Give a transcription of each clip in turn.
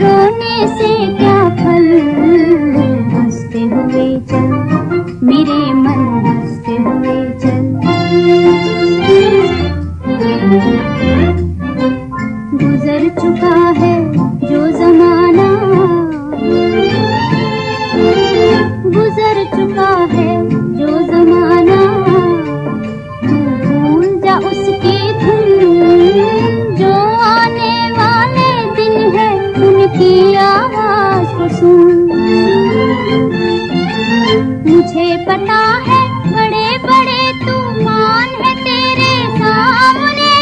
रोने से क्या फल हँसते हुए चल, मेरे मन हँसते हुए चल। गुजर चुका है जो जमाना। गुजर चुका है आवाज़ को सुन। मुझे पता है बड़े बड़े तूफ़ान है तेरे सामने।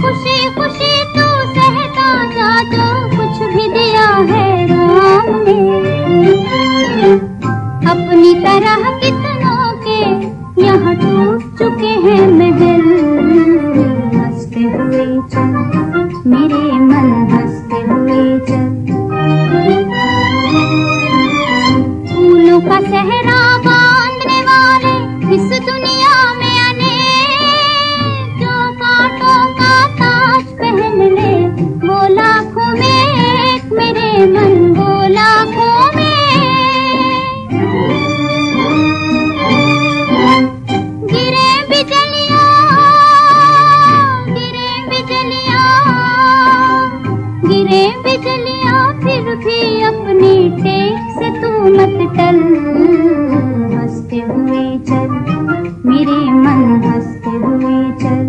खुशी खुशी तू सहता जा जो कुछ भी दिया है राम ने अपनी तरह कितनों के यहाँ टूट चुके हैं मैं। रे बिजलिया फिर भी अपनी टेक से तू मत टल हंसते हुए चल मेरे मन हंसते हुए चल।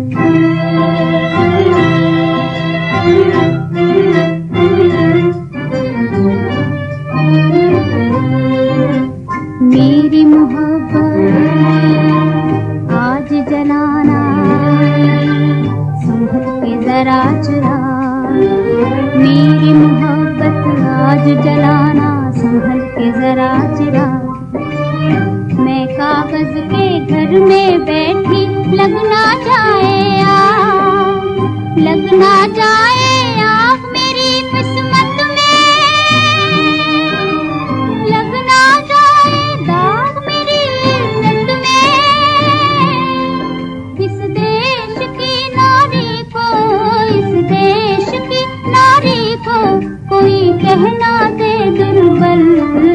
मेरी मोहब्बत आज जलाना मह के जरा च चरा मैं कागज़ के घर में बैठी, लगना जाए लगना जाए मेरी किस्मत में, लगना मेरी में। इस देश की नारी को, इस देश की नारी को कोई कहना दे दुर्बल